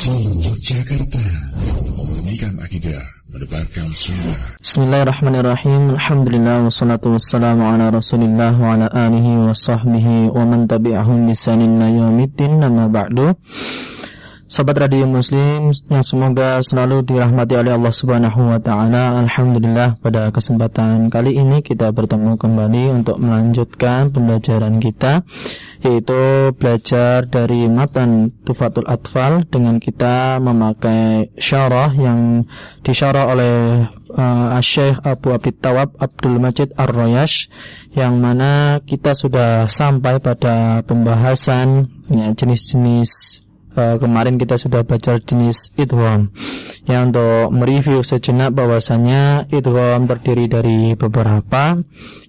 Asal Yogyakarta Memurnikan akidah Menebarkan sunnah. Bismillahirrahmanirrahim. Alhamdulillah Wassalatu wassalamu ala rasulillah Wa ala alihi wa sahbihi Wa man tabi'ahum bisanin yawmiddin Nama ba'du Sobat Radio Muslim yang semoga selalu dirahmati oleh Allah Subhanahu wa taala. Alhamdulillah pada kesempatan kali ini kita bertemu kembali untuk melanjutkan pembelajaran kita yaitu belajar dari matan Tufatul Atfal dengan kita memakai syarah yang disyarah oleh uh, Syekh Abu Abid Tawab Abdul Majid Ar-Royash yang mana kita sudah sampai pada pembahasan ya, jenis-jenis uh, kemarin kita sudah baca jenis idgham. Ya untuk mereview sejenak bahwasanya idgham terdiri dari beberapa.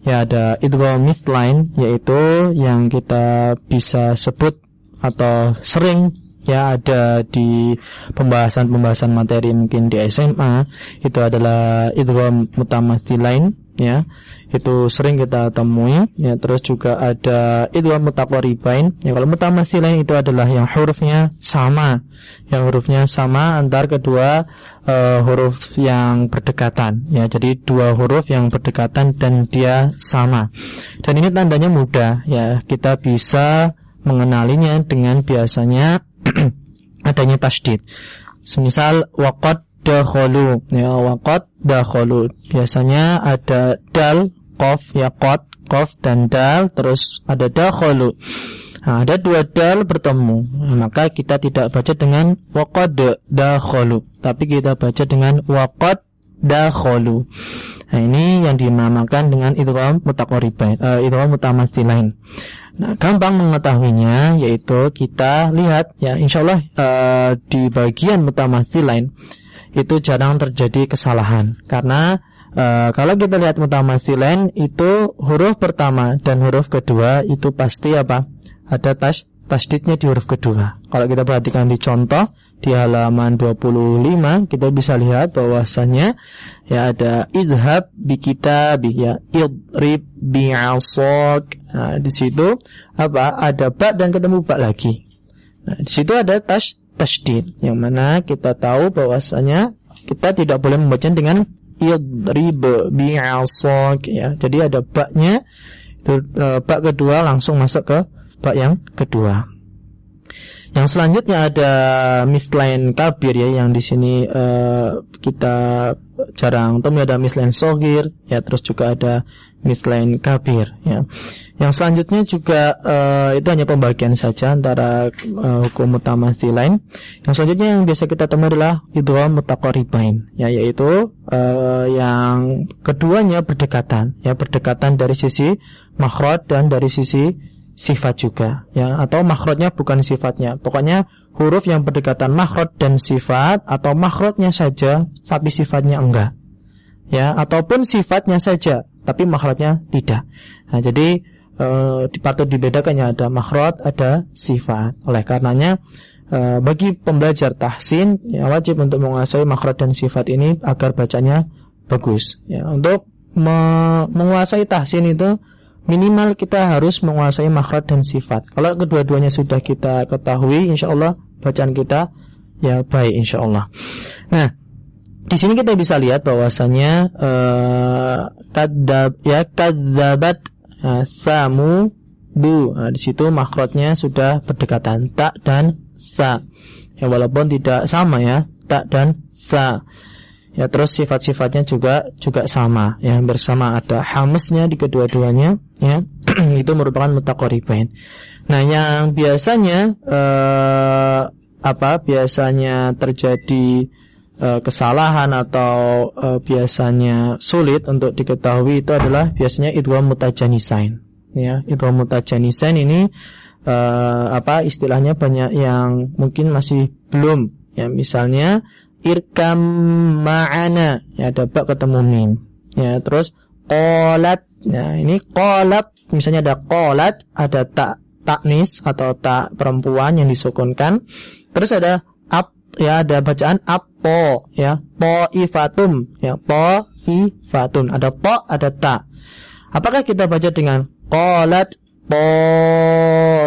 Ya ada idgham midline yaitu yang kita bisa sebut atau sering ya ada di pembahasan-pembahasan materi mungkin di SMA itu adalah idgham mutamatsilain ya. Itu sering kita temui ya. Terus juga ada idgham mutaqaribain ya kalau mutamatsilain itu adalah yang hurufnya sama. Yang hurufnya sama antar kedua uh, huruf yang berdekatan. Ya jadi dua huruf yang berdekatan dan dia sama. Dan ini tandanya mudah ya. Kita bisa mengenalinya dengan biasanya adanya tasdid semisal waqad dakhulu ya waqad dakhulu biasanya ada dal qaf ya qad qaf dan dal terus ada dakhulu nah, ada dua dal bertemu. Maka kita tidak baca dengan waqad dakhulu tapi kita baca dengan waqad dakhulu nah ini yang dinamakan dengan idgham mutaqaribain uh, idgham mutamatsilain Nah, gampang mengetahuinya yaitu kita lihat ya insyaallah uh, di bagian mutamatsilain itu jarang terjadi kesalahan. Karena uh, kalau kita lihat mutamatsilain itu huruf pertama dan huruf kedua itu pasti apa? Ada tas tasdidnya di huruf kedua. Kalau kita perhatikan di contoh di halaman 25 kita bisa lihat bahwasanya ya ada idhab bi kitabih ya idrib bi asok nah di situ apa? Ada ba dan ketemu ba lagi. Nah di situ ada tas tasdid yang mana kita tahu bahwasanya kita tidak boleh membaca dengan idrib bi'asak ya. Jadi ada baknya itu e, bak kedua langsung masuk ke bak yang kedua. Yang selanjutnya ada mislain kabir ya yang di sini uh, kita jarang temui ada mislain sogir ya terus juga ada mislain kabir ya. Yang selanjutnya juga uh, itu hanya pembagian saja antara uh, hukum lain. Yang selanjutnya yang biasa kita temui adalah idgham mutaqaribain ya yaitu uh, yang keduanya berdekatan ya berdekatan dari sisi makhraj dan dari sisi sifat juga ya atau makhrajnya bukan sifatnya. Pokoknya huruf yang berdekatan makhraj dan sifat atau makhrajnya saja tapi sifatnya enggak ya ataupun sifatnya saja tapi makhrajnya tidak. Nah jadi e, patut dibedakannya ada makhraj ada sifat. Oleh karenanya e, bagi pembelajar tahsin ya wajib untuk menguasai makhraj dan sifat ini agar bacanya bagus ya. Untuk me menguasai tahsin itu minimal kita harus menguasai makhraj dan sifat. Kalau kedua-duanya sudah kita ketahui, insya Allah bacaan kita ya baik insya Allah. Nah, di sini kita bisa lihat bahwasanya uh, kadab ya kadabat uh, samu du. Nah, di situ makhrajnya sudah berdekatan tak dan sa. Ya walaupun tidak sama ya, tak dan sa. Ya terus sifat-sifatnya juga juga sama. Ya bersama ada hamesnya di kedua-duanya ya. Itu merupakan mutaqaribain. Nah yang biasanya eh, apa biasanya terjadi eh, kesalahan atau eh, biasanya sulit untuk diketahui itu adalah biasanya idgham mutajanisain. Ya idgham mutajanisain ini eh, apa istilahnya banyak yang mungkin masih belum. Ya misalnya irkam ma'ana. Ya ada bak ketemu mim. Ya terus qalat. Nah ini qalat. Misalnya ada qalat ada tak taknis atau tak perempuan yang disukunkan. Terus ada ap ya ada bacaan apo ya ifatum ya po ifatum ada po ada ta. Apakah kita baca dengan qalat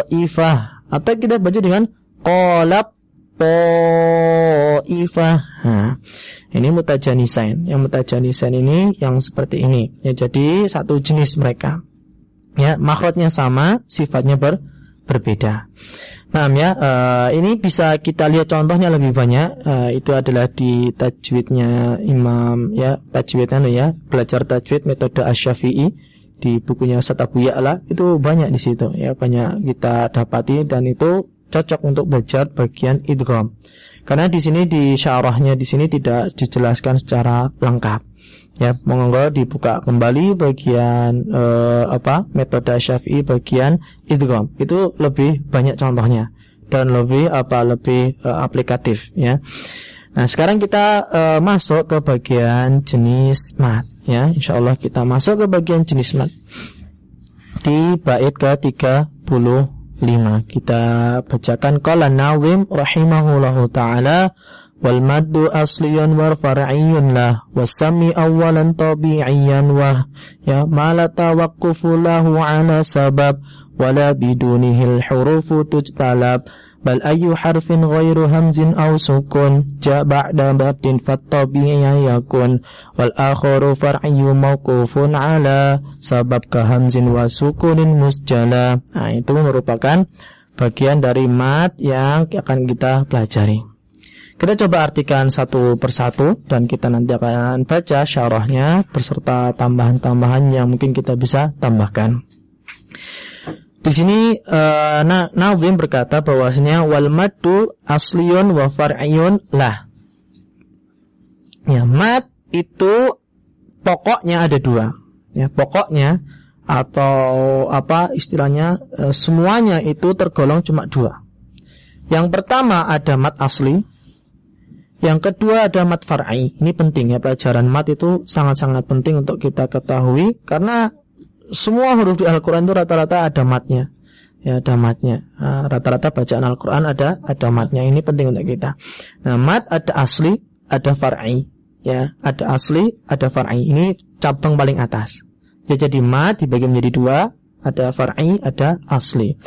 ifah atau kita baca dengan qalat ta'ifah. Nah, ini mutajanisain. Yang mutajanisain ini yang seperti ini. Ya, jadi satu jenis mereka. Ya, makhrajnya sama, sifatnya ber, berbeda. Nah, ya, uh, ini bisa kita lihat contohnya lebih banyak. Uh, itu adalah di tajwidnya Imam ya, tajwidnya ya, belajar tajwid metode Asy-Syafi'i di bukunya Satabu Ya'la itu banyak di situ ya, banyak kita dapati dan itu cocok untuk belajar bagian idgham. Karena di sini di syarahnya di sini tidak dijelaskan secara lengkap. Ya, monggo dibuka kembali bagian eh, apa? metode Syafi'i bagian idgham. Itu lebih banyak contohnya dan lebih apa? lebih eh, aplikatif ya. Nah, sekarang kita eh, masuk ke bagian jenis mat ya. Insyaallah kita masuk ke bagian jenis mat. Di bait ke-30 5 kita bacakan. Qala Nawim rahimahullahu taala wal maddu asliyun wa far'iyyun lah wasami awalan tabi'iyyan wa ya ma la tawaqqufu lahu ala sabab wala bidunihil hurufu tujtalab ghairu hamzin aw sukun ja ba'da batin fattabi'i yakun. Wal akharu far'iyyu mawqufun ala sabab ka hamzin wa sukunin musjala. Nah itu merupakan bagian dari mat yang akan kita pelajari. Kita coba artikan satu persatu dan kita nanti akan baca syarahnya beserta tambahan-tambahan yang mungkin kita bisa tambahkan. Di sini uh, nah, Nawim berkata bahwasanya wal madu asliyun wa far'iyun lah. Ya, mat itu pokoknya ada dua. Ya, pokoknya atau apa istilahnya uh, semuanya itu tergolong cuma dua. Yang pertama ada mat asli, yang kedua ada mat far'i. Ini penting ya pelajaran mat itu sangat-sangat penting untuk kita ketahui karena semua huruf di Al-Quran itu rata-rata ada matnya. Ya ada matnya. Ah, rata-rata bacaan Al-Quran ada ada matnya. Ini penting untuk kita. Nah mat ada asli ada far'i. Ya ada asli ada far'i. Ini cabang paling atas. Ya jadi mat dibagi menjadi dua. Ada far'i ada asli.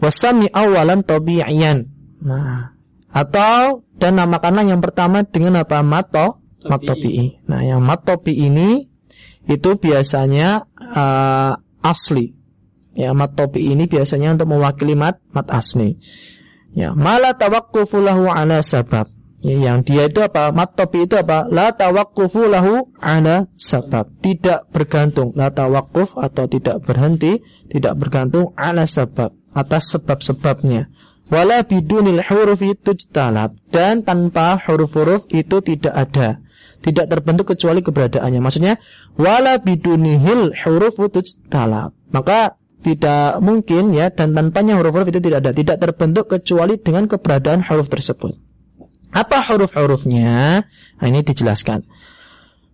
Wasami awalan tabi'iyan. Nah atau dan namakanlah yang pertama dengan apa? Mato mat tabi'i. Nah yang mat tabi'i ini itu biasanya uh, asli. Ya, mat topi ini biasanya untuk mewakili mat mat asli. Ya, mala tawakkufu lahu ala sabab. Ya, yang dia itu apa? Mat topi itu apa? La tawakkufu lahu ala sabab. Tidak bergantung. La tawakkuf atau tidak berhenti, tidak bergantung ala sabab atas sebab-sebabnya. Wala bidunil huruf itu dan tanpa huruf-huruf itu tidak ada tidak terbentuk kecuali keberadaannya. Maksudnya wala bidunihil huruf talab. Maka tidak mungkin ya dan tanpanya huruf-huruf itu tidak ada, tidak terbentuk kecuali dengan keberadaan huruf tersebut. Apa huruf-hurufnya? Nah, ini dijelaskan.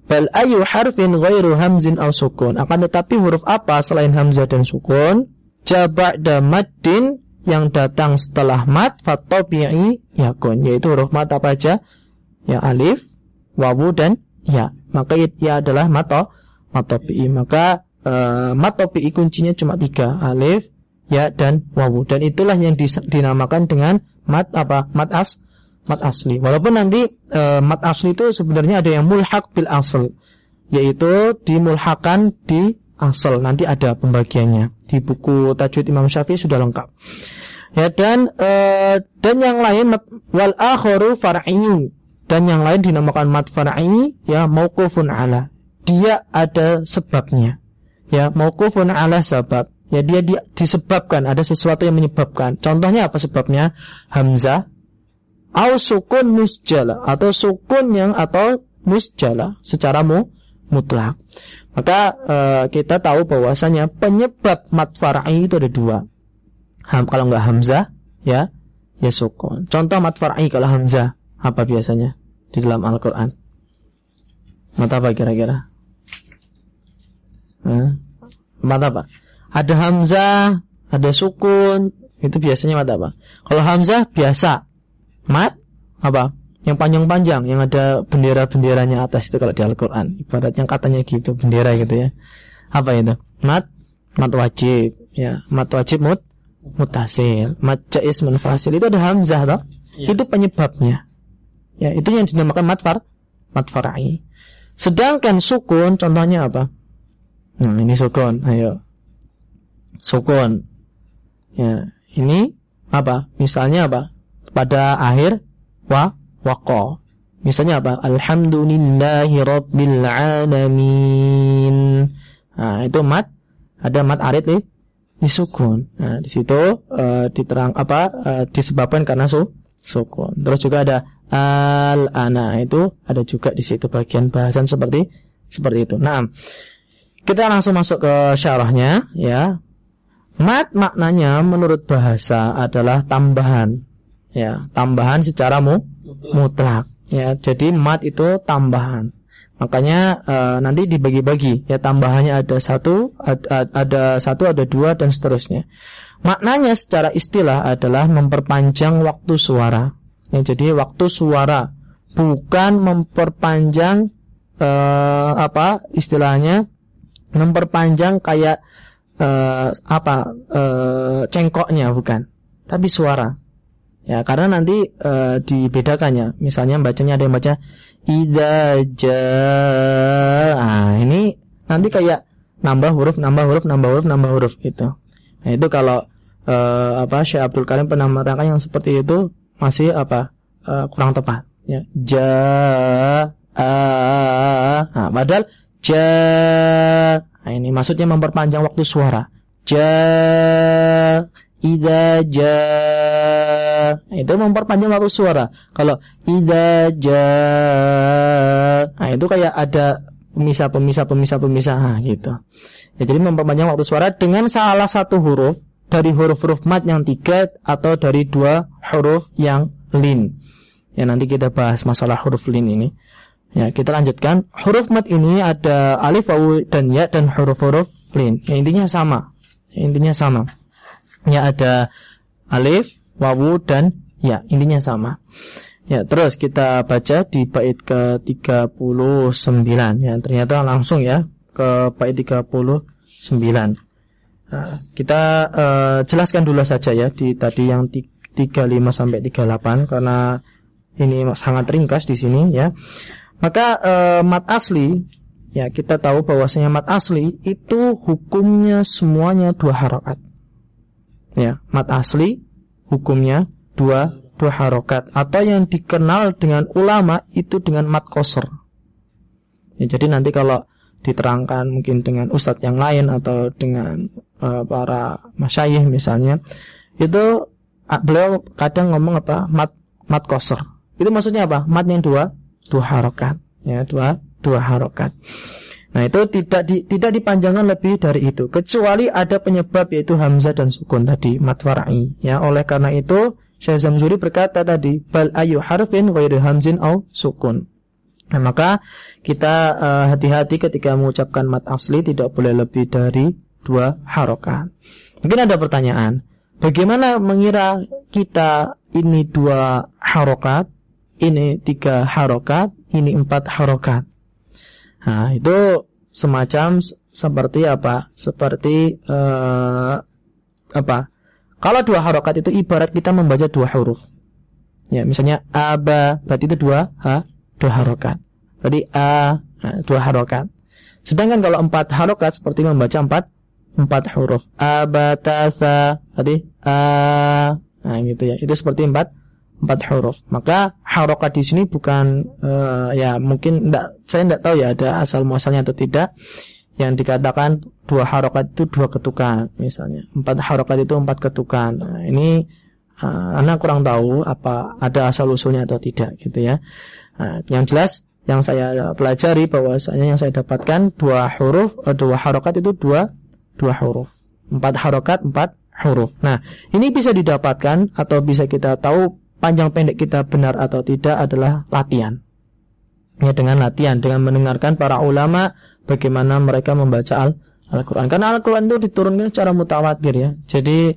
Bal ayu harfin ghairu hamzin aw sukun. Akan tetapi huruf apa selain hamzah dan sukun? Jaba'da maddin yang datang setelah mat fatabi'i yakun yaitu huruf mat apa aja? Ya alif, wawu dan ya. Maka ya adalah mato matopi. Maka e, matopi kuncinya cuma tiga alif, ya dan wawu. Dan itulah yang dinamakan dengan mat apa? Mat as mat asli. Walaupun nanti e, mat asli itu sebenarnya ada yang mulhak bil asal, yaitu dimulhakan di asal. Nanti ada pembagiannya di buku Tajwid Imam Syafi'i sudah lengkap. Ya dan e, dan yang lain wal akharu far'iyun dan yang lain dinamakan far'i ya mauqufun ala. Dia ada sebabnya. Ya, mauqufun ala sebab. Ya dia, dia disebabkan ada sesuatu yang menyebabkan. Contohnya apa sebabnya? Hamzah au sukun musjala atau sukun yang atau musjala secara mu, mutlak. Maka uh, kita tahu bahwasanya penyebab mat far'i itu ada dua. Ham, kalau enggak hamzah ya ya sukun. Contoh mat far'i kalau hamzah apa biasanya? di dalam Al-Quran? Mata apa kira-kira? Hmm? Mata apa? Ada Hamzah, ada sukun, itu biasanya mata apa? Kalau Hamzah biasa, mat apa? Yang panjang-panjang, yang ada bendera-benderanya atas itu kalau di Al-Quran. Yang katanya gitu, bendera gitu ya. Apa itu? Mat, mat wajib, ya. Mat wajib mut, mutasil. Mat jais munfasil itu ada Hamzah toh? Ya. Itu penyebabnya. Ya, itu yang dinamakan mat far mat far'i. Sedangkan sukun contohnya apa? Nah, ini sukun. Ayo. Sukun. Ya, ini apa? Misalnya apa? Pada akhir wa waqa. Misalnya apa? Alhamdulillahi rabbil alamin. Nah, itu mat ada mat arid nih disukun. Nah, di situ uh, diterang apa? Uh, disebabkan karena su sukun. Terus juga ada al ana itu ada juga di situ bagian bahasan seperti seperti itu. Nah, kita langsung masuk ke syarahnya ya. Mat maknanya menurut bahasa adalah tambahan. Ya, tambahan secara mu mutlak. Ya, jadi mat itu tambahan. Makanya e, nanti dibagi-bagi ya tambahannya ada satu, ada, ada satu, ada dua dan seterusnya. Maknanya secara istilah adalah memperpanjang waktu suara. Ya, jadi waktu suara bukan memperpanjang e, apa istilahnya memperpanjang kayak e, apa e, cengkoknya bukan, tapi suara. Ya, karena nanti e, dibedakannya. Misalnya bacanya ada yang baca idza jaa. Nah, ini nanti kayak nambah huruf, nambah huruf, nambah huruf, nambah huruf gitu. Nah, itu kalau e, apa Syekh Abdul Karim pernah menerangkan yang seperti itu masih apa e, kurang tepat ya. Jaa Nah, padahal ja nah, ini maksudnya memperpanjang waktu suara. Ja Ida ja itu memperpanjang waktu suara. Kalau ida ja nah itu kayak ada pemisah pemisah pemisah pemisah nah, gitu. Ya, jadi memperpanjang waktu suara dengan salah satu huruf dari huruf-huruf mat yang tiga atau dari dua huruf yang lin. Ya nanti kita bahas masalah huruf lin ini. Ya kita lanjutkan. Huruf mat ini ada alif, wawu dan ya dan huruf-huruf lin. Ya intinya sama. Ya, intinya sama ya ada alif, wawu dan ya intinya sama. Ya, terus kita baca di bait ke-39 ya. Ternyata langsung ya ke bait 39. Nah, kita uh, jelaskan dulu saja ya di tadi yang 35 sampai 38 karena ini sangat ringkas di sini ya. Maka uh, mat asli ya kita tahu bahwasanya mat asli itu hukumnya semuanya dua harakat ya mat asli hukumnya dua dua harokat atau yang dikenal dengan ulama itu dengan mat koser ya, jadi nanti kalau diterangkan mungkin dengan ustadz yang lain atau dengan uh, para masyayih misalnya itu uh, beliau kadang ngomong apa? Mat mat koser itu maksudnya apa? Mat yang dua? Dua harokat. Ya dua dua harokat. Nah itu tidak di, tidak dipanjangkan lebih dari itu. Kecuali ada penyebab yaitu hamzah dan sukun tadi mat far'i. Ya oleh karena itu Syekh Zamzuri berkata tadi bal ayu harfin ghairu hamzin au sukun. Nah maka kita uh, hati-hati ketika mengucapkan mat asli tidak boleh lebih dari dua harokat. Mungkin ada pertanyaan, bagaimana mengira kita ini dua harokat, ini tiga harokat, ini empat harokat? Nah, itu semacam seperti apa? Seperti uh, apa? Kalau dua harokat itu ibarat kita membaca dua huruf. Ya, misalnya aba, berarti itu dua ha, dua harokat. Berarti a, nah, dua harokat. Sedangkan kalau empat harokat seperti membaca empat empat huruf. Abatasa, berarti a, nah gitu ya. Itu seperti empat empat huruf. Maka harokat di sini bukan uh, ya mungkin enggak saya tidak tahu ya ada asal muasalnya atau tidak. Yang dikatakan dua harokat itu dua ketukan misalnya. Empat harokat itu empat ketukan. Nah, ini uh, anak kurang tahu apa ada asal usulnya atau tidak gitu ya. Nah, yang jelas yang saya pelajari bahwasanya yang saya dapatkan dua huruf uh, dua harokat itu dua dua huruf. Empat harokat empat huruf. Nah, ini bisa didapatkan atau bisa kita tahu panjang pendek kita benar atau tidak adalah latihan. Ya dengan latihan, dengan mendengarkan para ulama bagaimana mereka membaca Al Al-Quran. Karena Al-Quran itu diturunkan secara mutawatir ya. Jadi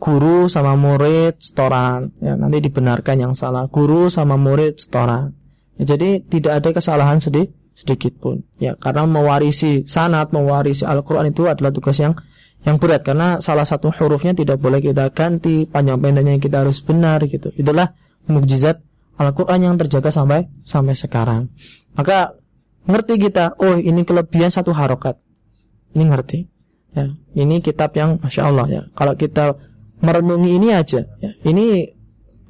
guru sama murid setoran. Ya, nanti dibenarkan yang salah. Guru sama murid setoran. Ya, jadi tidak ada kesalahan sedih, sedikit pun. Ya, karena mewarisi sanat, mewarisi Al-Quran itu adalah tugas yang yang berat karena salah satu hurufnya tidak boleh kita ganti, panjang pendeknya kita harus benar gitu. Itulah mukjizat Al-Qur'an yang terjaga sampai sampai sekarang. Maka ngerti kita, oh ini kelebihan satu harokat. Ini ngerti. Ya, ini kitab yang masya Allah ya. Kalau kita merenungi ini aja, ya, ini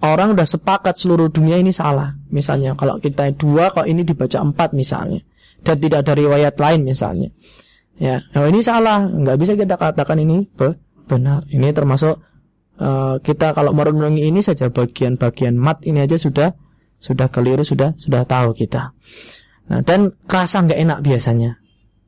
orang udah sepakat seluruh dunia ini salah. Misalnya kalau kita dua, kalau ini dibaca empat misalnya, dan tidak ada riwayat lain misalnya. Ya, nah ini salah, nggak bisa kita katakan ini benar. Ini termasuk uh, kita kalau merenungi ini saja bagian-bagian mat ini aja sudah sudah keliru, sudah sudah tahu kita. Nah, dan kerasa nggak enak biasanya.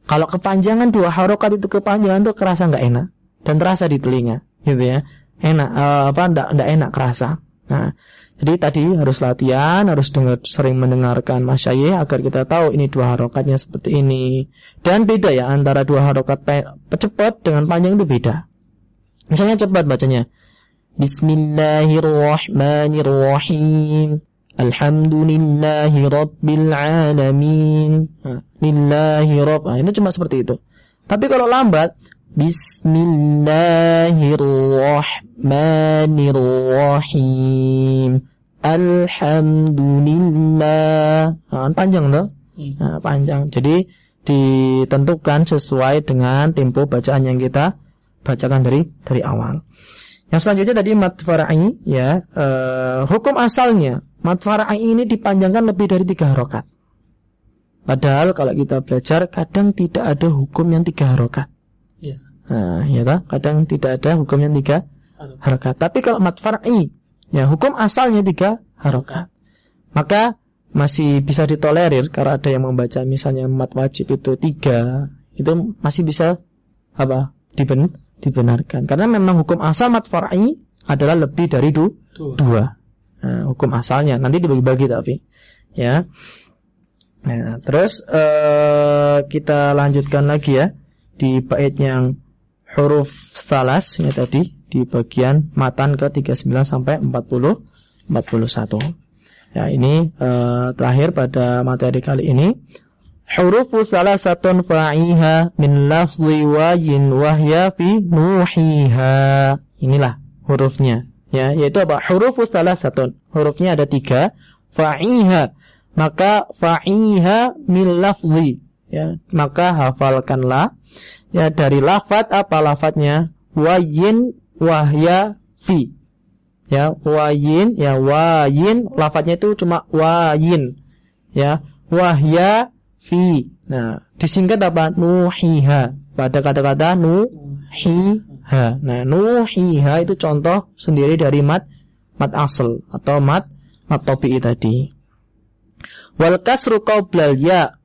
Kalau kepanjangan dua harokat itu kepanjangan tuh kerasa nggak enak dan terasa di telinga, gitu ya. Enak, uh, apa? Nggak enak kerasa. Nah, jadi tadi harus latihan, harus dengar, sering mendengarkan masyayikh agar kita tahu ini dua harokatnya seperti ini. Dan beda ya antara dua harokat cepat dengan panjang itu beda. Misalnya cepat bacanya. Bismillahirrahmanirrahim. Alhamdulillahi Rabbil Alamin. Lillahi Rabb. Nah, itu cuma seperti itu. Tapi kalau lambat, Bismillahirrahmanirrahim. Alhamdulillah. Nah, panjang tuh. Hmm. Nah, panjang. Jadi ditentukan sesuai dengan tempo bacaan yang kita bacakan dari dari awal. Yang selanjutnya tadi mat fara'i ya, uh, hukum asalnya mat fara'i ini dipanjangkan lebih dari tiga harokat. Padahal kalau kita belajar kadang tidak ada hukum yang tiga harokat. Nah, ya tak? kadang tidak ada hukum yang tiga harokat. Tapi kalau mat fara'i Ya, hukum asalnya tiga harokat. Maka masih bisa ditolerir karena ada yang membaca misalnya mat wajib itu tiga, itu masih bisa apa diben dibenarkan. Karena memang hukum asal mat far'i adalah lebih dari du dua. dua. Nah, hukum asalnya nanti dibagi-bagi tapi ya. Nah, terus uh, kita lanjutkan lagi ya di bait yang huruf salas ya tadi di bagian matan ke 39 sampai 40 41. Ya, ini uh, terakhir pada materi kali ini. Hurufu salasatun fa'iha min lafzi wayin wahya fi nuhiha. Inilah hurufnya. Ya, yaitu apa? Hurufu salasatun. Hurufnya ada tiga. Fa'iha. Maka fa'iha min lafzi. Ya, maka hafalkanlah ya dari lafat apa lafadznya wayin wahya fi. Ya, wayin ya wayin lafadznya itu cuma wayin. Ya, wahya fi. Nah, disingkat apa? Nuhiha. Pada kata-kata nuhiha. Nah, nuhiha itu contoh sendiri dari mat mat asal atau mat mat topi tadi. Wal kasru qablal ya.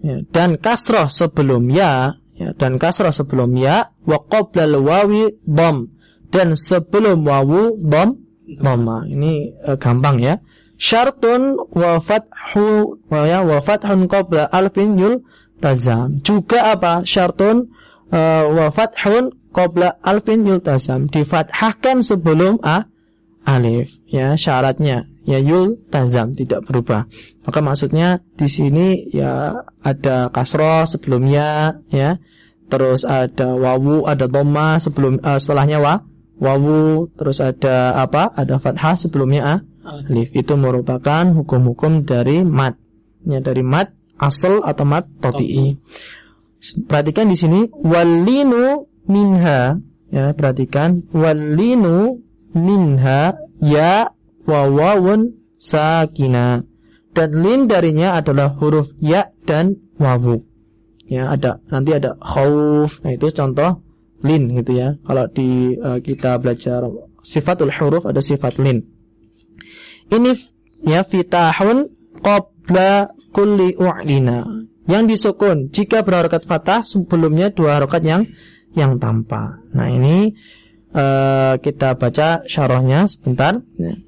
Ya dan kasroh sebelum ya ya, dan kasrah sebelum ya wa qoblal wawi dom dan sebelum wawu dom dhamma ini uh, gampang ya. Syartun wa fathu wa ya wa fathun qabla alfin yul tazam. Juga apa? Syartun uh, wa fathun qabla alfin yul tazam. Difathahkan sebelum a alif ya syaratnya ya yul tazam tidak berubah maka maksudnya di sini ya ada kasroh sebelumnya ya terus ada wawu, ada dhamma sebelum uh, setelahnya wa wawu, terus ada apa? Ada fathah sebelumnya ah, alif. Itu merupakan hukum-hukum dari mat. Ya, dari mat asal atau mat topi'i. Perhatikan di sini walinu minha ya, perhatikan walinu minha ya wawawun sakina. Dan lin darinya adalah huruf ya dan wawu. Ya ada nanti ada khauf. Nah itu contoh lin gitu ya. Kalau di uh, kita belajar sifatul huruf ada sifat lin. Ini ya fitahun qabla kulli u'lina. Yang disukun jika berharokat fatah sebelumnya dua harokat yang yang tanpa nah ini uh, kita baca syarahnya sebentar. Ya.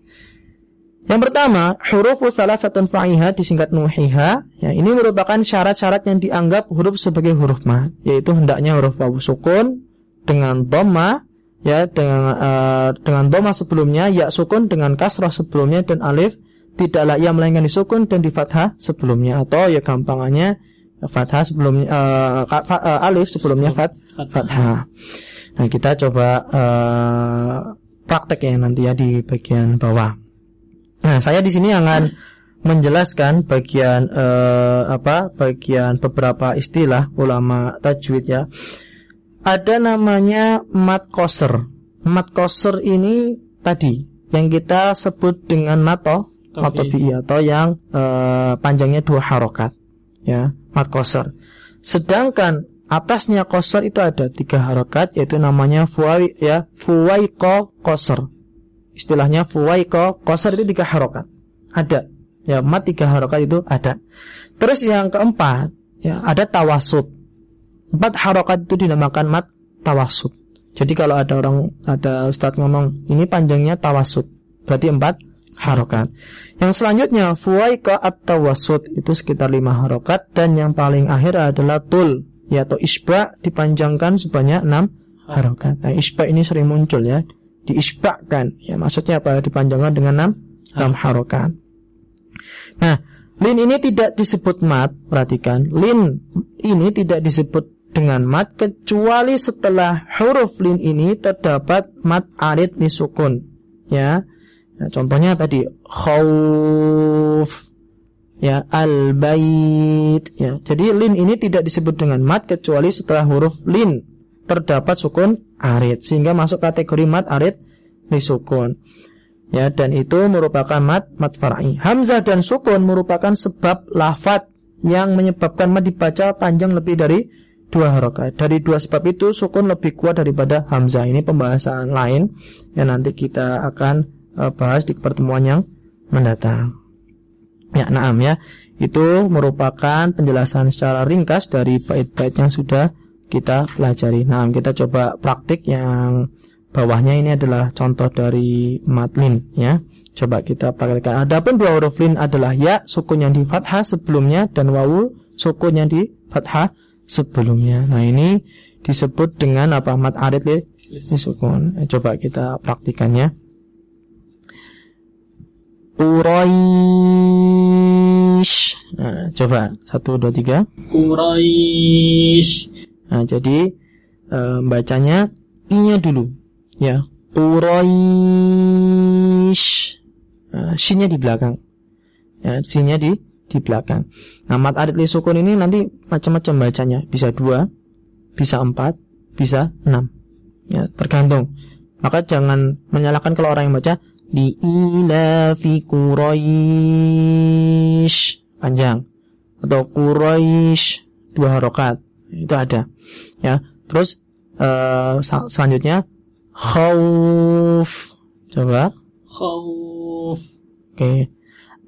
Yang pertama, huruf salah satu fa'iha disingkat nuhiha. Ya, ini merupakan syarat-syarat yang dianggap huruf sebagai huruf ma, yaitu hendaknya huruf wawu sukun dengan dhamma ya dengan uh, dengan dhamma sebelumnya, ya sukun dengan kasrah sebelumnya dan alif tidaklah ia melainkan disukun dan di fathah sebelumnya atau ya gampangannya fathah sebelumnya uh, uh, alif sebelumnya fat, fathah. Nah, kita coba uh, praktek ya nanti ya di bagian bawah. Nah, saya di sini akan menjelaskan bagian eh, apa? Bagian beberapa istilah ulama tajwid ya. Ada namanya mat koser. Mat koser ini tadi yang kita sebut dengan mato atau bi atau yang eh, panjangnya dua harokat ya mat koser. Sedangkan atasnya koser itu ada tiga harokat yaitu namanya fuwai ya fuwaiko koser istilahnya fuwaiko koser itu tiga harokat. Ada. Ya mat tiga harokat itu ada. Terus yang keempat ya ada tawasud. Empat harokat itu dinamakan mat tawasud. Jadi kalau ada orang ada ustadz ngomong ini panjangnya tawasud. Berarti empat harokat. Yang selanjutnya fuwaiko at tawasud itu sekitar lima harokat. Dan yang paling akhir adalah tul ya atau isba dipanjangkan sebanyak enam harokat. Nah isba ini sering muncul ya diisbakkan. Ya, maksudnya apa? Dipanjangkan dengan enam, enam harokat. Nah, lin ini tidak disebut mat, perhatikan. Lin ini tidak disebut dengan mat kecuali setelah huruf lin ini terdapat mat arid sukun. Ya. Nah, contohnya tadi khauf ya al bait ya. Jadi lin ini tidak disebut dengan mat kecuali setelah huruf lin terdapat sukun arid sehingga masuk kategori mat arid sukun. Ya, dan itu merupakan mat mat far'i. Hamzah dan sukun merupakan sebab lafat yang menyebabkan mat dibaca panjang lebih dari dua harokat. Dari dua sebab itu sukun lebih kuat daripada hamzah. Ini pembahasan lain yang nanti kita akan uh, bahas di pertemuan yang mendatang. Ya, naam ya. Itu merupakan penjelasan secara ringkas dari bait-bait yang sudah kita pelajari. Nah, kita coba praktik yang bawahnya ini adalah contoh dari matlin ya. Coba kita praktekkan. Adapun dua huruf lin adalah ya sukun yang di fathah sebelumnya dan wawu sukun yang di fathah sebelumnya. Nah, ini disebut dengan apa? Mat arid li sukun. Eh, coba kita praktikannya. Quraish. Nah, coba satu dua tiga. Quraish. Nah, jadi e, bacanya i-nya dulu, ya. Quraish. Nah, shin-nya di belakang. Ya, shin-nya di di belakang. Nah, mat arid li sukun ini nanti macam-macam bacanya. Bisa dua, bisa empat, bisa enam. Ya, tergantung. Maka jangan menyalahkan kalau orang yang baca di ila fi Quraish panjang atau Quraish dua harokat itu ada. Ya. Terus uh, selanjutnya khauf. Coba. Khauf. Oke. Okay.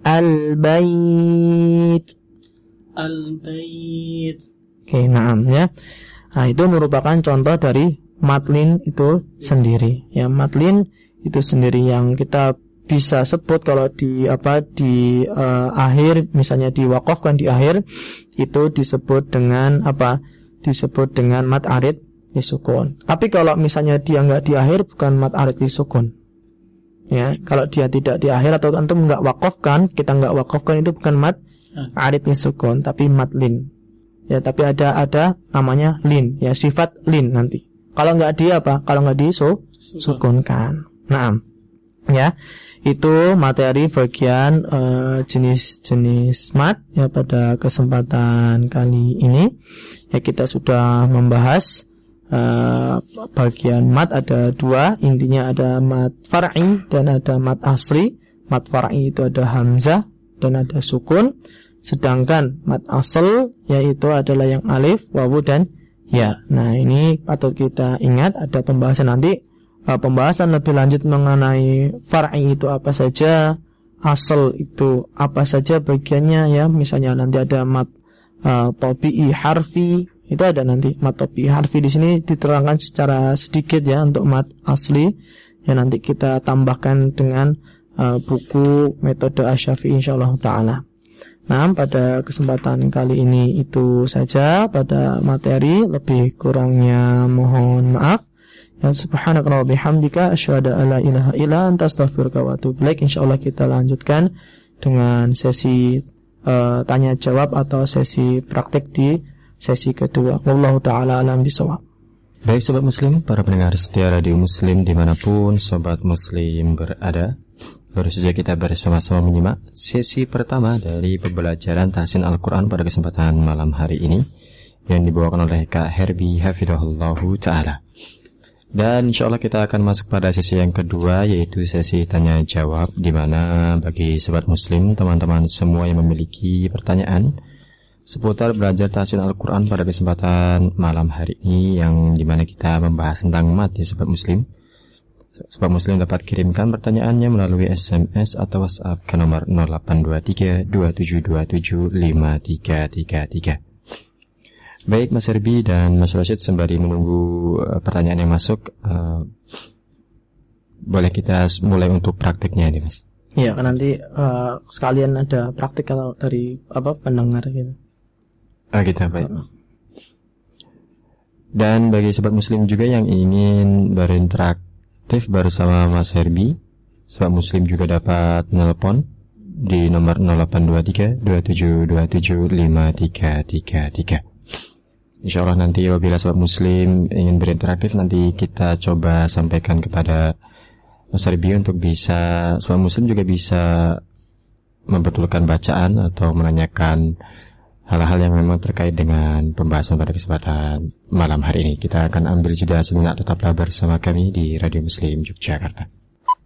al bait al bait oke okay, naam ya. Nah itu merupakan contoh dari matlin itu sendiri. Ya matlin itu sendiri yang kita bisa sebut kalau di apa di uh, akhir misalnya diwakafkan di akhir itu disebut dengan apa disebut dengan mat arid disukun. Tapi kalau misalnya dia nggak di akhir bukan mat arid disukun. Ya, kalau dia tidak di akhir atau antum nggak wakafkan, kita nggak wakafkan itu bukan mat arid disukun, tapi mat lin. Ya, tapi ada ada namanya lin, ya sifat lin nanti. Kalau nggak di apa? Kalau nggak disukunkan. Nah, ya itu materi bagian eh, jenis-jenis uh, mat ya pada kesempatan kali ini. Ya kita sudah membahas uh, bagian mat ada dua. Intinya ada mat far'i dan ada mat asli mat far'i itu ada hamzah dan ada sukun. Sedangkan mat asal yaitu adalah yang alif wawu dan ya. Nah ini patut kita ingat ada pembahasan nanti uh, pembahasan lebih lanjut mengenai far'i itu apa saja, asal itu apa saja bagiannya ya. Misalnya nanti ada mat uh, topi'i harfi itu ada nanti mat topi'i harfi di sini diterangkan secara sedikit ya untuk mat asli ya nanti kita tambahkan dengan uh, buku metode Asyafi insyaallah taala. Nah, pada kesempatan kali ini itu saja pada materi lebih kurangnya mohon maaf. Ya wa bihamdika asyhadu an la ilaha illa anta astaghfiruka wa atubu ilaik. Insyaallah kita lanjutkan dengan sesi uh, tanya jawab atau sesi praktek di sesi kedua. Wallahu taala alam bisawab. Baik sobat muslim, para pendengar setia radio muslim di mana pun sobat muslim berada Baru saja kita bersama-sama menyimak sesi pertama dari pembelajaran tahsin Al-Quran pada kesempatan malam hari ini yang dibawakan oleh Kak Herbie Hafidahullahu Ta'ala. Dan insya Allah kita akan masuk pada sesi yang kedua yaitu sesi tanya jawab di mana bagi sobat muslim teman-teman semua yang memiliki pertanyaan seputar belajar tahsin Al-Quran pada kesempatan malam hari ini yang di mana kita membahas tentang mati sobat muslim. Sobat Muslim dapat kirimkan pertanyaannya melalui SMS atau WhatsApp ke nomor 0823 2727 5333. Baik Mas Herbi dan Mas Rashid sembari menunggu uh, pertanyaan yang masuk, uh, boleh kita mulai untuk praktiknya nih Mas. Iya, kan nanti uh, sekalian ada praktik kalau dari apa pendengar gitu. Ah gitu, baik. Dan bagi sobat muslim juga yang ingin berinteraksi aktif bersama Mas Herbi. Sebab Muslim juga dapat nelpon di nomor 0823 2727 5333. Insya Allah nanti apabila sebab Muslim ingin berinteraktif nanti kita coba sampaikan kepada Mas Herbi untuk bisa sebab Muslim juga bisa membetulkan bacaan atau menanyakan hal-hal yang memang terkait dengan pembahasan pada kesempatan malam hari ini. Kita akan ambil jeda sejenak tetaplah bersama kami di Radio Muslim Yogyakarta.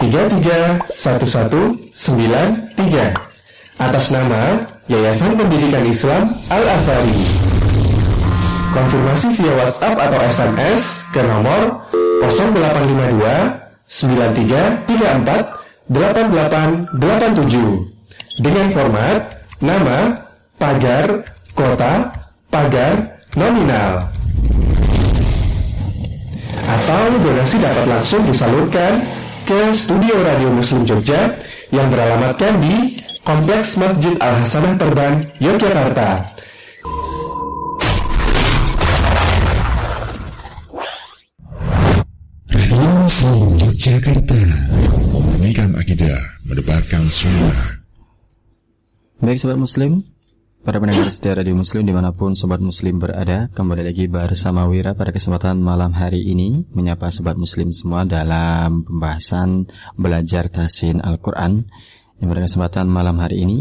331193 atas nama Yayasan Pendidikan Islam Al-Afari. Konfirmasi via WhatsApp atau SMS ke nomor 0852 9334 8887 dengan format nama, pagar, kota, pagar, nominal. Atau donasi dapat langsung disalurkan ke Studio Radio Muslim Jogja yang beralamatkan di Kompleks Masjid Al-Hasanah Terban, Yogyakarta. Radio Muslim Yogyakarta Memurnikan akidah Mendebarkan sunnah Baik sobat muslim Para pendengar setia Radio Muslim di mana pun Sobat Muslim berada Kembali lagi bersama Wira pada kesempatan malam hari ini Menyapa Sobat Muslim semua dalam pembahasan Belajar Tasin Al-Quran Yang pada kesempatan malam hari ini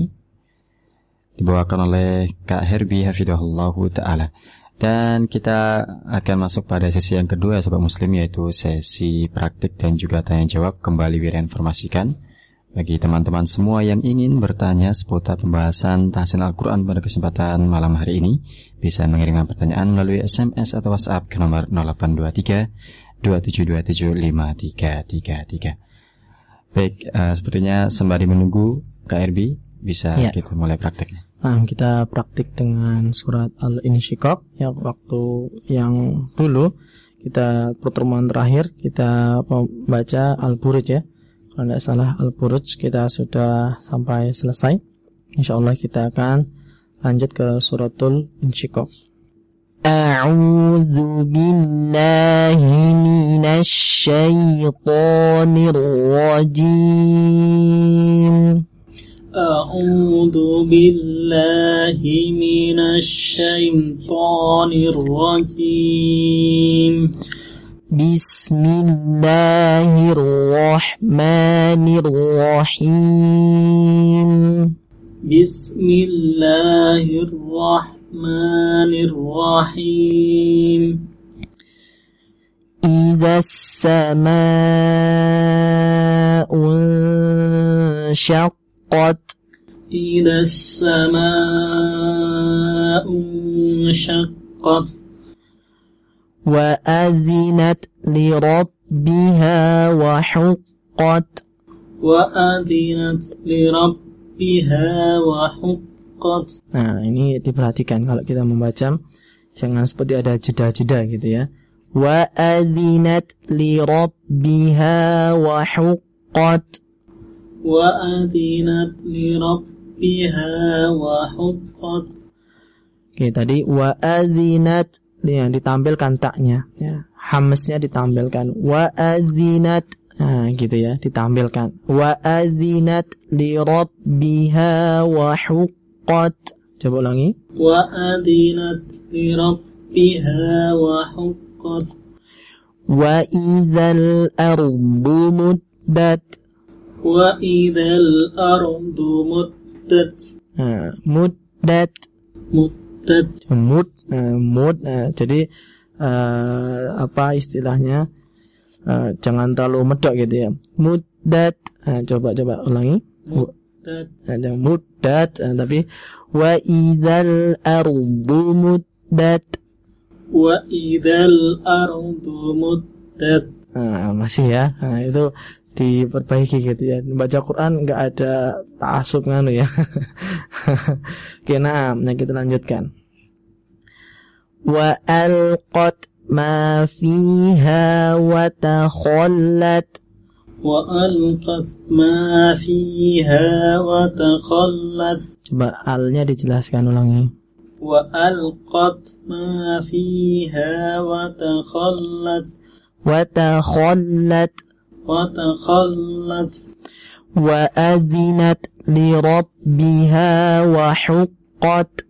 Dibawakan oleh Kak Herbi Hafidahullahu Ta'ala. Dan kita akan masuk pada sesi yang kedua Sobat Muslim Yaitu sesi praktik dan juga tanya jawab. Kembali Wira informasikan bagi teman-teman semua yang ingin bertanya seputar pembahasan tahsin Al-Quran pada kesempatan malam hari ini, bisa mengirimkan pertanyaan melalui SMS atau WhatsApp ke nomor 0823 2727 5333. Baik, uh, sepertinya sembari menunggu KRB, bisa Ya. kita mulai prakteknya. Nah, kita praktik dengan surat Al-Insyiqaq yang waktu yang dulu kita pertemuan terakhir kita membaca Al-Buruj ya Kalau tidak salah Al-Buruj kita sudah sampai selesai. Insya Allah kita akan lanjut ke suratul Insyiqaq. أعوذ بالله من الشيطان الرجيم أعوذ بالله من الشيطان الرجيم بسم الله الرحمن الرحيم. بسم الله الرحمن الرحيم. إذا السماء انشقت إذا السماء انشقت وأذنت لربها وحقت وأذنت لربها وحقت Nah ini diperhatikan kalau kita membaca Jangan seperti ada jeda-jeda gitu ya وأذنت لربها وحقت وأذنت لربها وحقت Oke, tadi wa ya, ditampilkan taknya. Ya. hamesnya ditampilkan. Wa azinat. Nah, gitu ya ditampilkan. Wa azinat li rabbiha wa huqqat. Coba ulangi. Wa azinat li rabbiha wa huqqat. Wa idzal ardu muddat. Wa idzal ardu muddat. Nah, muddat. Muddat that mood uh, mood uh, jadi uh, apa istilahnya uh, jangan terlalu medok gitu ya. Mood that coba coba ulangi. Mood that uh, mood that tapi wa idal ardu muddat wa idal ardu muddat nah, masih ya. Nah, itu diperbaiki gitu ya. Baca Quran nggak ada taasub nganu ya. Oke nah, nah kita lanjutkan. وألقت ما فيها وتخلت. وألقت ما فيها وتخلت. Coba alnya dijelaskan ulangi. وألقت ما فيها وتخلت. وتخلت. وتخلت. وأذنت لربها وحقت.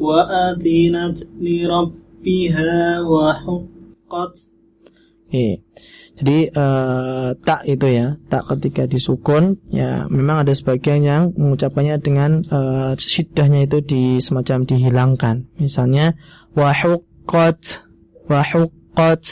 وأذنت لربها وحقت Oke. Jadi eh, tak itu ya, tak ketika disukun ya memang ada sebagian yang mengucapkannya dengan eh, syiddahnya itu di semacam dihilangkan. Misalnya wahuqqat wahuqqat.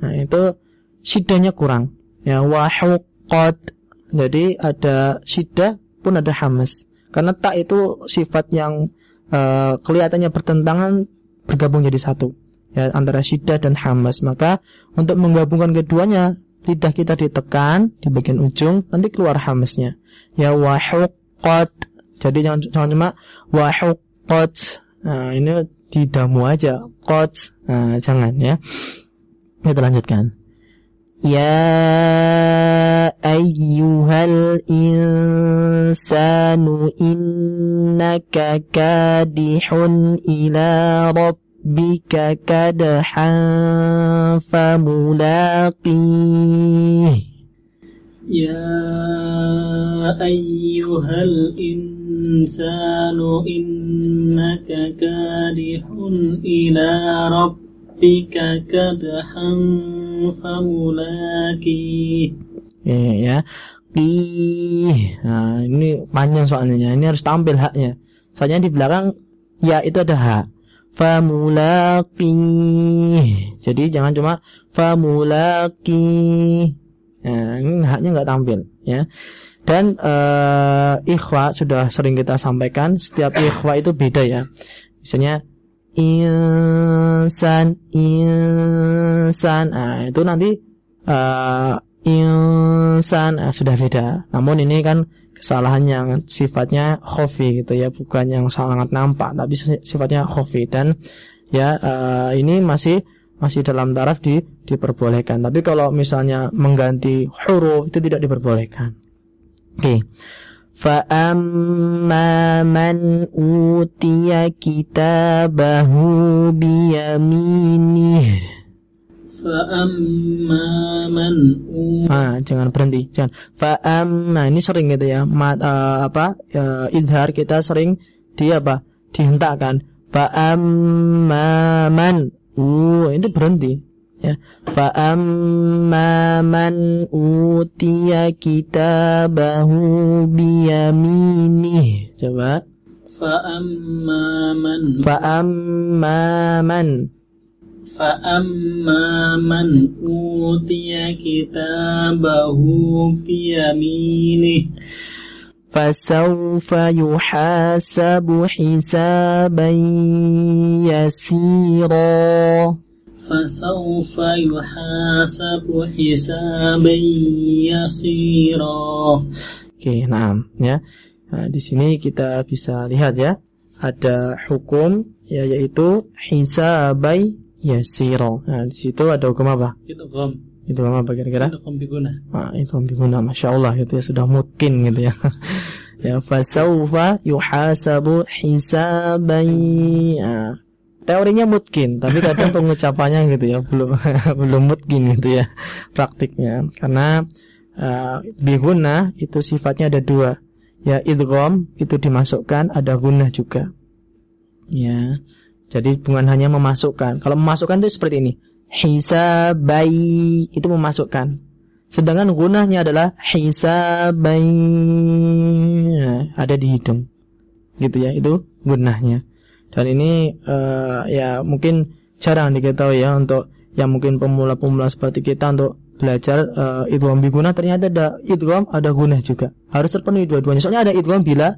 Nah, itu syiddahnya kurang. Ya wahuqqat. Jadi ada syiddah pun ada hamas. Karena tak itu sifat yang eh, kelihatannya bertentangan bergabung jadi satu ya antara syiddah dan hamas. Maka untuk menggabungkan keduanya lidah kita ditekan di bagian ujung nanti keluar hamasnya. Ya wahuqqat jadi jangan jangan cuma wahuqqat nah ini didamu aja. Qat. Nah, jangan ya. Kita lanjutkan يا ايها الانسان انك كادح إلى ربك كدحا فملاقيه. يا ايها الانسان انك كادح إلى ربك rabbika kadahan famulaki ya, ya. Iya. Ih, nah, ini panjang soalnya. Ini harus tampil haknya. Soalnya di belakang ya itu ada hak famulaki. Jadi jangan cuma famulaki. Nah, ini haknya nggak tampil ya. Dan uh, ikhwa sudah sering kita sampaikan setiap ikhwa itu beda ya. Misalnya insan insan. Nah, itu nanti eh, insan ah, sudah beda. Namun ini kan kesalahan yang sifatnya khofi gitu ya, bukan yang sangat nampak, tapi si- sifatnya khofi dan ya eh, ini masih masih dalam taraf di diperbolehkan. Tapi kalau misalnya mengganti huruf itu tidak diperbolehkan. Oke. فَأَمَّا مَنْ أُوتِيَ كِتَابَهُ بِيَمِينِهِ فأما من أوتي Ah, jangan berhenti, jangan. Fa'am, nah ini sering gitu ya. Ma, eh, apa? eh, idhar kita sering di apa? Dihentakkan. Fa'amma man. Uh, itu berhenti. Ya. Fa'amma man utiya kitabahu biyaminih. Coba. فأما من Fa'amma man. فأما من أوتي كتابه بيمينه فسوف يحاسب حسابا يسيرا فسوف يحاسب حسابا يسيرا Oke, nah, ya. Nah, di sini kita bisa lihat ya, ada hukum ya yaitu hisabai yasiro. Nah, di situ ada hukum apa? idgham Itu apa kira-kira? Idgham biguna. Ah, itu biguna, masya Allah gitu ya sudah mungkin gitu ya. ya fasaufa yuhasabu hisaban. Ya. Teorinya mungkin, tapi kadang pengucapannya gitu ya belum belum mungkin gitu ya praktiknya. Karena uh, biguna itu sifatnya ada dua. Ya idgham itu dimasukkan ada guna juga. Ya. Jadi bukan hanya memasukkan. Kalau memasukkan itu seperti ini hisabai itu memasukkan. Sedangkan gunanya adalah hisabai nah, ada di hidung. Gitu ya, itu gunanya. Dan ini uh, ya mungkin jarang diketahui ya untuk yang mungkin pemula-pemula seperti kita untuk belajar uh, idgham biguna ternyata ada idgham ada guna juga. Harus terpenuhi dua-duanya. Soalnya ada idgham bila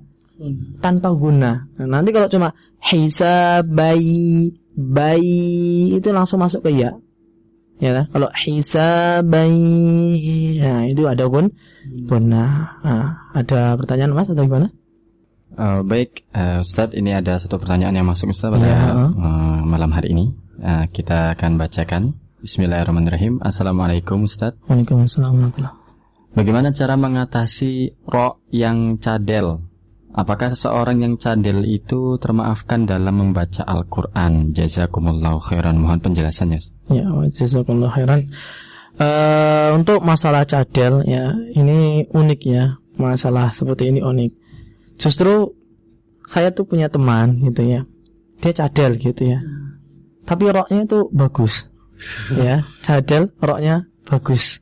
tanpa guna. Nah, nanti kalau cuma hisabai bayi itu langsung masuk ke ya. Ya, kan? kalau hisabai ya itu ada pun guna. Nah, ada pertanyaan Mas atau gimana? Uh, baik, uh, Ustadz, ini ada satu pertanyaan yang masuk Ustadz pada ya. uh, malam hari ini. Uh, kita akan bacakan. Bismillahirrahmanirrahim. Assalamualaikum Ustadz. Waalaikumsalam Bagaimana cara mengatasi ro yang cadel Apakah seseorang yang cadel itu termaafkan dalam membaca Al-Quran? Jazakumullah khairan. Mohon penjelasannya. Ya, jazakumullah khairan. Uh, untuk masalah cadel ya, ini unik ya. Masalah seperti ini unik. Justru saya tuh punya teman gitu ya. Dia cadel gitu ya. Tapi roknya itu bagus. ya, cadel roknya bagus.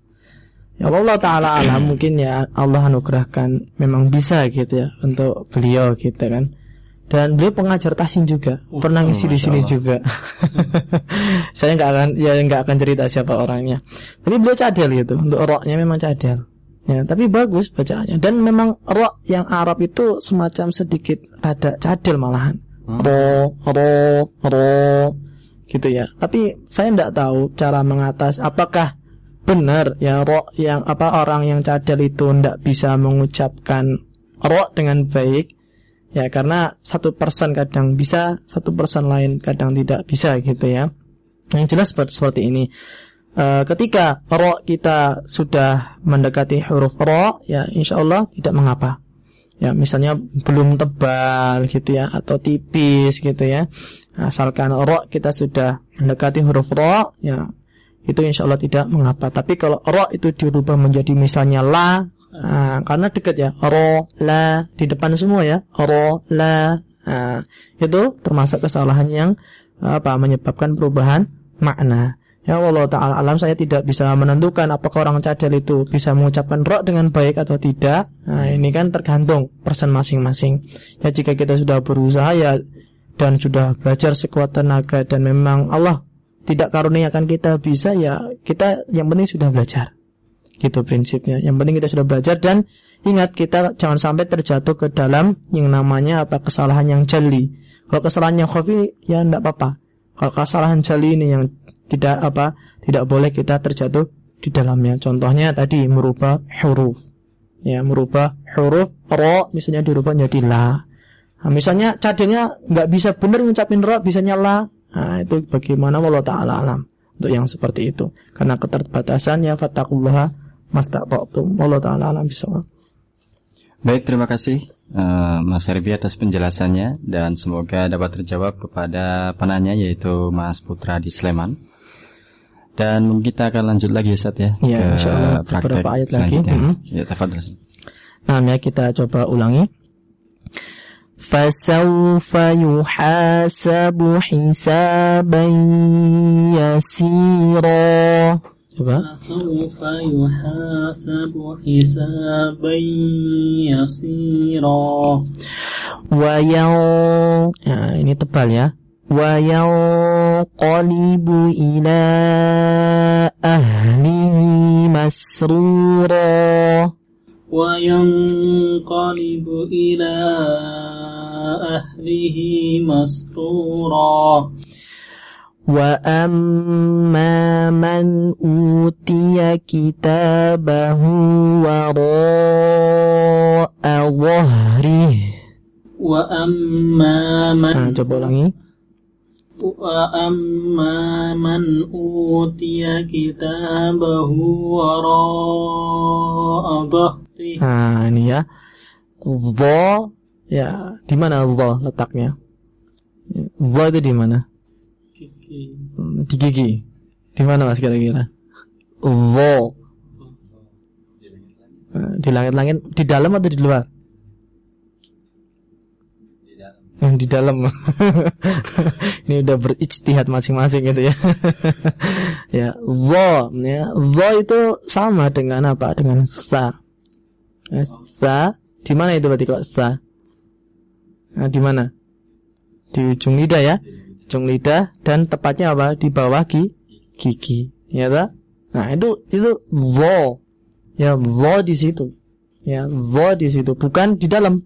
Ya Allah Ta'ala alam mungkin ya Allah anugerahkan memang bisa gitu ya untuk beliau gitu kan. Dan beliau pengajar tasin juga, oh, pernah ngisi di sini juga. Saya nggak akan ya nggak akan cerita siapa orangnya. Tapi beliau cadel gitu, untuk roknya memang cadel. Ya, tapi bagus bacaannya. Dan memang rok yang Arab itu semacam sedikit ada cadel malahan. Hmm. Ro, ro, ro, gitu ya. Tapi saya nggak tahu cara mengatas apakah benar ya ro yang apa orang yang cadel itu tidak bisa mengucapkan ro dengan baik ya karena satu persen kadang bisa satu persen lain kadang tidak bisa gitu ya yang jelas seperti seperti ini e, ketika ro kita sudah mendekati huruf ro ya insya Allah tidak mengapa ya misalnya belum tebal gitu ya atau tipis gitu ya asalkan ro kita sudah mendekati huruf ro ya itu insya Allah tidak mengapa. Tapi kalau ro itu dirubah menjadi misalnya la, nah, karena dekat ya, ro, la, di depan semua ya, ro, la, nah, itu termasuk kesalahan yang apa menyebabkan perubahan makna. Ya Allah Ta'ala alam saya tidak bisa menentukan apakah orang cadel itu bisa mengucapkan ro dengan baik atau tidak. Nah ini kan tergantung persen masing-masing. Ya jika kita sudah berusaha ya dan sudah belajar sekuat tenaga dan memang Allah tidak karuniakan kita bisa ya kita yang penting sudah belajar gitu prinsipnya yang penting kita sudah belajar dan ingat kita jangan sampai terjatuh ke dalam yang namanya apa kesalahan yang jeli kalau kesalahan yang khafi ya tidak apa-apa kalau kesalahan jeli ini yang tidak apa tidak boleh kita terjatuh di dalamnya contohnya tadi merubah huruf ya merubah huruf ro misalnya dirubah menjadi la nah, misalnya cadenya nggak bisa benar ngucapin ro bisanya la Nah, itu bagaimana Allah taala alam untuk yang seperti itu. Karena keterbatasannya fattaqullaha mastata'tum. Allah taala alam bisa. Baik, terima kasih uh, Mas Herbi atas penjelasannya dan semoga dapat terjawab kepada penanya yaitu Mas Putra di Sleman. Dan kita akan lanjut lagi Ustaz ya, ya ke praktek ayat lagi. Hmm. Ya, tafadhol. Nah, ya kita coba ulangi. فسوف يحاسب حسابا يسيرا فسوف يحاسب حسابا يسيرا وين ya, ini tebal ya وينقلب إلى أهله مسرورا وينقلب إلى أهله مسرورا وأما من أوتي كتابه وراء ظهره وأما من nah, coba ulangi وأما من أوتي كتابه وراء ظهره Nah, ini ya. Dha ya, di mana dha letaknya? Dha itu di mana? Hmm, Di gigi. Di mana Mas kira-kira? Dha. Nah, Di langit-langit di dalam atau di luar? Yang di dalam. Ini udah berijtihad masing-masing gitu ya. ya, dha ya. Dha itu sama dengan apa? Dengan sa. Ya, Sa, di mana itu berarti kalau sa? Nah, di mana? Di ujung lidah ya. Ujung lidah dan tepatnya apa? Di bawah gi, gigi. Ya tak? Nah, itu itu wo. Ya, wo di situ. Ya, wo di situ, bukan di dalam.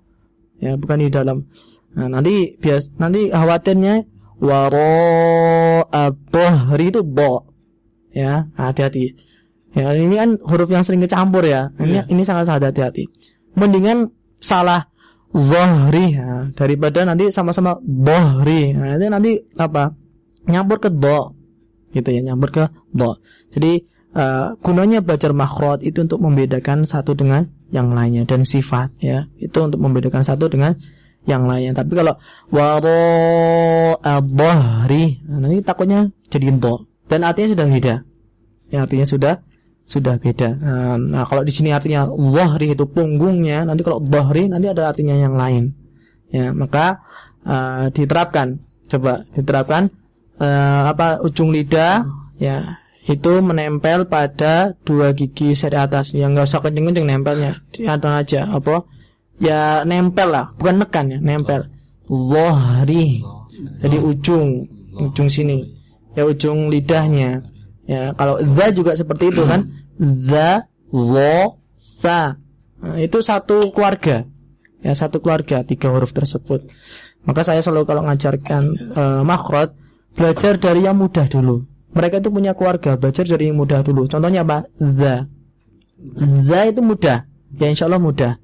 Ya, bukan di dalam. Nah, nanti bias nanti khawatirnya waro dhahri itu bo. Ya, hati-hati. Ya, ini kan huruf yang sering kecampur ya. Ini ini sangat sangat hati-hati. Mendingan salah zahri ya, daripada nanti sama-sama bohri. Nah, itu nanti apa? Nyampur ke do. Gitu ya, nyampur ke do. Jadi eh, gunanya belajar makhraj itu untuk membedakan satu dengan yang lainnya dan sifat ya. Itu untuk membedakan satu dengan yang lainnya. Tapi kalau waro nah, nanti takutnya jadi do. Dan artinya sudah beda. Ya, artinya sudah sudah beda. Nah, Nah, kalau di sini artinya wahri itu punggungnya, nanti kalau dhahri nanti ada artinya yang lain. Ya, maka eh, diterapkan. Coba diterapkan eh, apa ujung lidah ya itu menempel pada dua gigi seri atas yang nggak usah kenceng-kenceng nempelnya di aja apa ya nempel lah. Bukan nekan ya nempel. Wahri jadi ujung. Ujung sini. Ya ujung lidahnya. Ya kalau za juga seperti itu kan. Za wo sa. Nah, itu satu keluarga. Ya satu keluarga tiga huruf tersebut. Maka saya selalu kalau ngajarkan eh, makhraj belajar dari yang mudah dulu. Mereka itu punya keluarga belajar dari yang mudah dulu. Contohnya apa? Za. Za itu mudah. Ya insya Allah mudah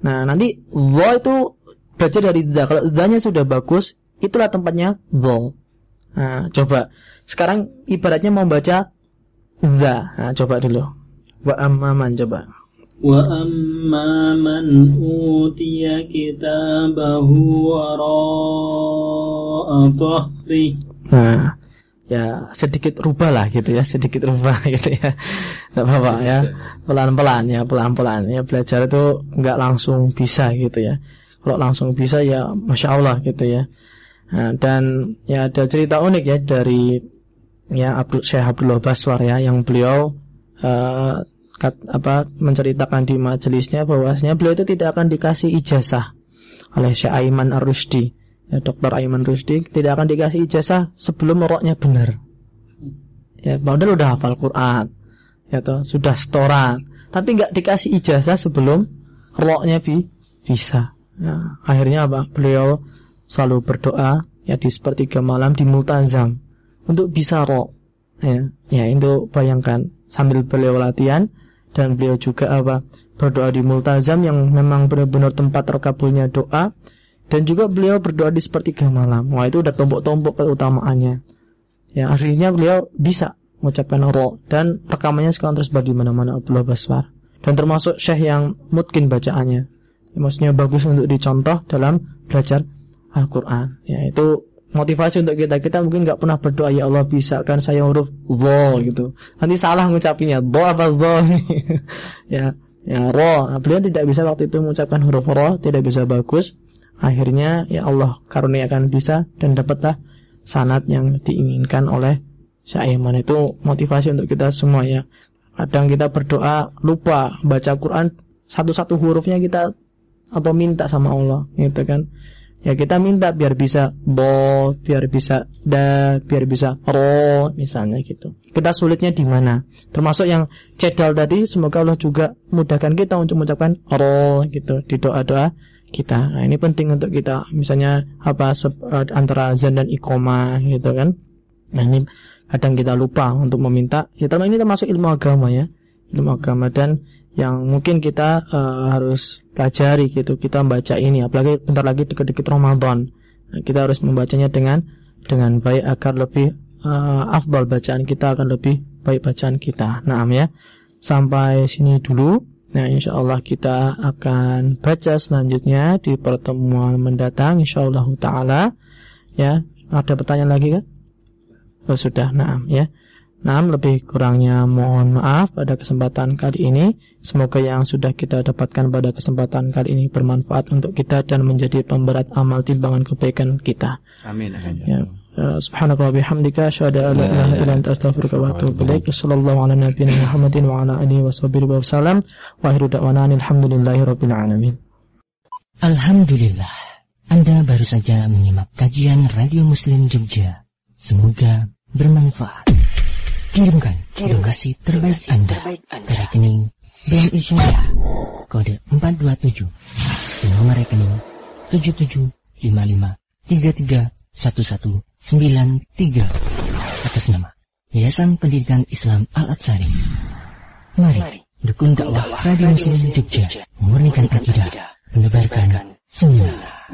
Nah, nanti wo itu belajar dari dha. Kalau dhanya sudah bagus, itulah tempatnya wo. Nah, coba sekarang ibaratnya mau baca dha. Nah, coba dulu. Wa amman coba. Wa amman utiya kitabahu wara'a. Nah, ya sedikit rubah lah gitu ya, sedikit rubah gitu ya. Enggak apa-apa ya. Pelan-pelan ya, pelan-pelan ya belajar itu nggak langsung bisa gitu ya. Kalau langsung bisa ya masya Allah gitu ya. Nah, dan ya ada cerita unik ya dari ya Abdul Syekh Abdullah Baswar ya yang beliau eh, kat- apa menceritakan di majelisnya bahwasanya beliau itu tidak akan dikasih ijazah oleh Syekh Aiman Ar-Rusdi ya Dr. Aiman Rusdi tidak akan dikasih ijazah sebelum roknya benar. Ya, padahal udah hafal Quran, ya toh, sudah setoran, tapi nggak dikasih ijazah sebelum roknya bi bisa. Nah, akhirnya apa? Beliau selalu berdoa ya di sepertiga malam di multazam untuk bisa rok. Ya, ya itu bayangkan sambil beliau latihan dan beliau juga apa berdoa di multazam yang memang benar-benar tempat terkabulnya doa dan juga beliau berdoa di sepertiga malam. Wah itu udah tombok-tombok keutamaannya. Ya akhirnya beliau bisa mengucapkan roh dan rekamannya sekarang terus di mana-mana Abdullah Baswar. Dan termasuk syekh yang mungkin bacaannya. Ya, maksudnya bagus untuk dicontoh dalam belajar Al-Quran. Ya itu motivasi untuk kita. Kita mungkin nggak pernah berdoa ya Allah bisa kan saya huruf wo gitu. Nanti salah ngucapinnya. Bo apa wo ya ya ro. Nah, beliau tidak bisa waktu itu mengucapkan huruf ro, tidak bisa bagus akhirnya ya Allah karuniakan bisa dan dapatlah sanat yang diinginkan oleh Syaiman itu motivasi untuk kita semua ya. Kadang kita berdoa lupa baca Quran satu-satu hurufnya kita apa minta sama Allah gitu kan. Ya kita minta biar bisa bo biar bisa da biar bisa ro misalnya gitu. Kita sulitnya di mana? Termasuk yang cedal tadi semoga Allah juga mudahkan kita untuk mengucapkan ro gitu di doa-doa kita. Nah, ini penting untuk kita. Misalnya apa sep- eh, antara zan dan ikoma gitu kan. Nah, ini kadang kita lupa untuk meminta. Ya, termasuk ini termasuk ilmu agama ya. Ilmu agama dan yang mungkin kita eh, harus pelajari gitu. Kita membaca ini apalagi bentar lagi deket-deket Ramadan. Nah, kita harus membacanya dengan dengan baik agar lebih uh, afdal bacaan kita akan lebih baik bacaan kita. Nah, ya. Sampai sini dulu. Nah, insya Allah kita akan baca selanjutnya di pertemuan mendatang, insya Allah taala. Ya, ada pertanyaan lagi kan? Oh, sudah, nah, ya. Nah, lebih kurangnya mohon maaf pada kesempatan kali ini. Semoga yang sudah kita dapatkan pada kesempatan kali ini bermanfaat untuk kita dan menjadi pemberat amal timbangan kebaikan kita. Amin. amin. Ya. Uh, Subhanallah bihamdika asyhadu an la ilaha illa anta astaghfiruka wa atubu ilaik. Sallallahu ala nabiyyina Muhammadin wa ala alihi wa sahbihi wa sallam. Wa akhiru da'wana alhamdulillahi rabbil alamin. Alhamdulillah. Anda baru saja menyimak kajian Radio Muslim Jogja. Semoga bermanfaat. Kirimkan donasi terbaik Anda. ke rekening BNI Syariah kode 427 di nomor rekening 7755331193 atas nama Yayasan Pendidikan Islam Al-Atsari. Mari dukung dakwah Radio Muslim Jogja, memurnikan akidah, menebarkan sunnah.